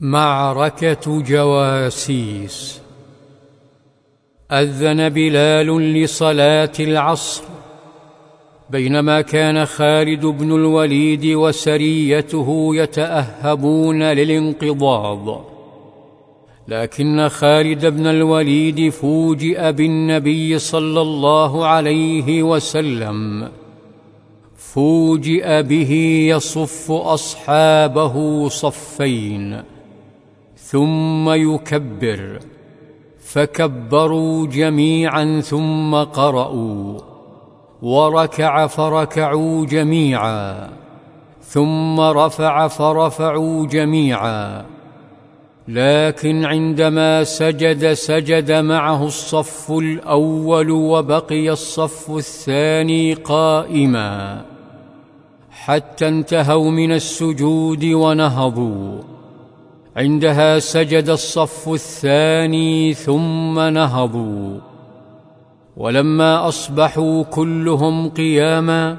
معركة جواسيس. أذن بلال لصلاة العصر بينما كان خالد بن الوليد وسريته يتأهبون للانقضاض. لكن خالد بن الوليد فوجئ بالنبي صلى الله عليه وسلم فوجئ به يصف أصحابه صفين. ثم يكبر. فكبروا جميعا ثم قرأوا. وركع فركعوا جميعا. ثم رفع فرفعوا جميعا. لكن عندما سجد سجد معه الصف الأول وبقي الصف الثاني قائما. حتى انتهوا من السجود ونهضوا. عندها سجد الصف الثاني ثم نهضوا. ولما أصبحوا كلهم قياما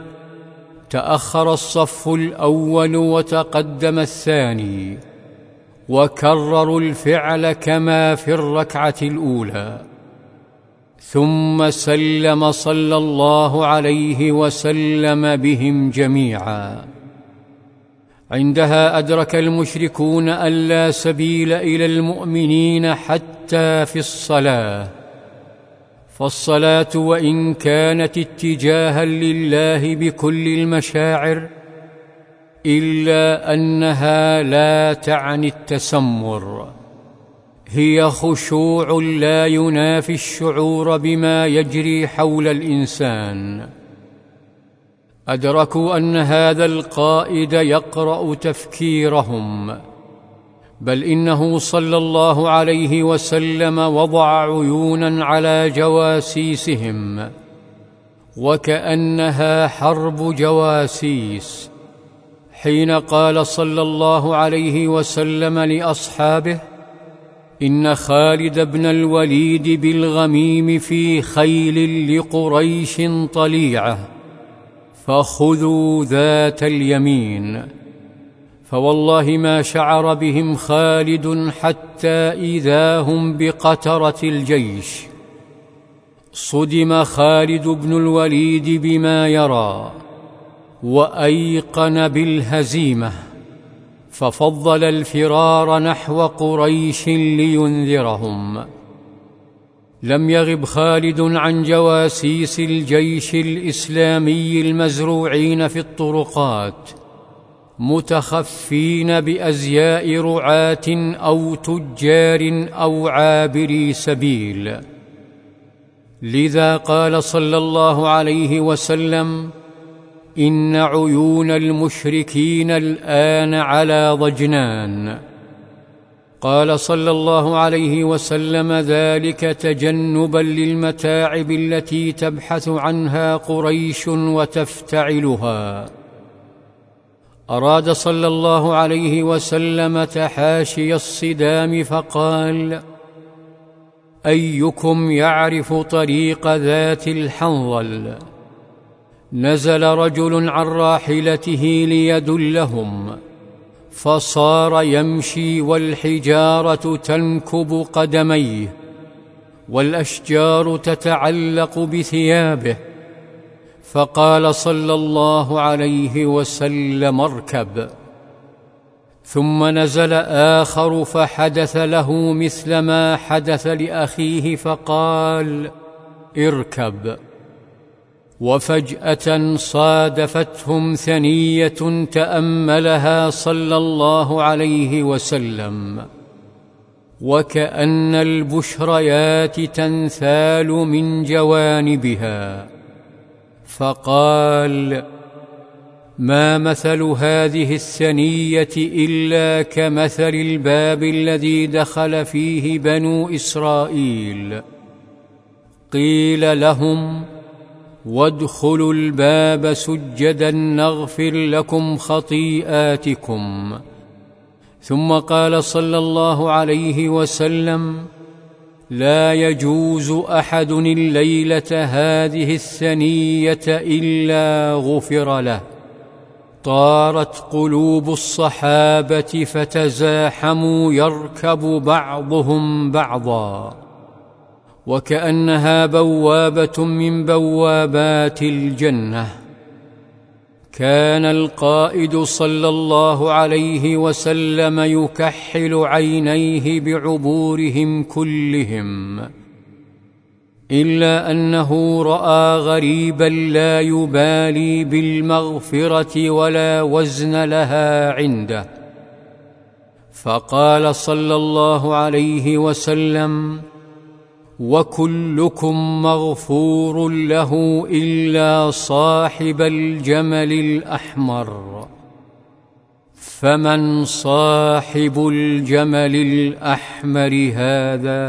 تأخر الصف الأول وتقدم الثاني وكرروا الفعل كما في الركعة الأولى. ثم سلم صلى الله عليه وسلم بهم جميعا. عندها أدرك المشركون أن لا سبيل إلى المؤمنين حتى في الصلاة. فالصلاة وإن كانت اتجاها لله بكل المشاعر إلا أنها لا تعني التسمر. هي خشوع لا ينافي الشعور بما يجري حول الإنسان. أدركوا أن هذا القائد يقرأ تفكيرهم بل إنه صلى الله عليه وسلم وضع عيونا على جواسيسهم وكأنها حرب جواسيس. حين قال صلى الله عليه وسلم لأصحابه إن خالد بن الوليد بالغميم في خيل لقريش طليعة. فخذوا ذات اليمين. فوالله ما شعر بهم خالد حتى إذا هم بقترة الجيش. صدم خالد بن الوليد بما يرى وأيقن بالهزيمة. ففضل الفرار نحو قريش لينذرهم. لم يغب خالد عن جواسيس الجيش الإسلامي المزروعين في الطرقات متخفين بأزياء رعاة أو تجار أو عابري سبيل. لذا قال صلى الله عليه وسلم إن عيون المشركين الآن على ضجنان. قال صلى الله عليه وسلم ذلك تجنبا للمتاعب التي تبحث عنها قريش وتفتعلها. أراد صلى الله عليه وسلم تحاشي الصدام فقال أيكم يعرف طريق ذات الحنظل؟ نزل رجل عن راحلته ليدلهم. فصار يمشي والحجارة تنكب قدميه والأشجار تتعلق بثيابه. فقال صلى الله عليه وسلم اركب. ثم نزل آخر فحدث له مثل ما حدث لأخيه فقال اركب. وفجأة صادفتهم ثنية تأملها صلى الله عليه وسلم. وكأن البشريات تنثال من جوانبها. فقال ما مثل هذه الثنية إلا كمثل الباب الذي دخل فيه بنو إسرائيل. قيل لهم وادخلوا الباب سجدا نغفر لكم خطيئاتكم. ثم قال صلى الله عليه وسلم لا يجوز أحد الليلة هذه الثنية إلا غفر له. طارت قلوب الصحابة فتزاحموا يركب بعضهم بعضا. وكأنها بوابة من بوابات الجنة. كان القائد صلى الله عليه وسلم يكحل عينيه بعبورهم كلهم إلا أنه رأى غريبا لا يبالي بالمغفرة ولا وزن لها عنده. فقال صلى الله عليه وسلم وكلكم مغفور له إلا صاحب الجمل الأحمر. فمن صاحب الجمل الأحمر هذا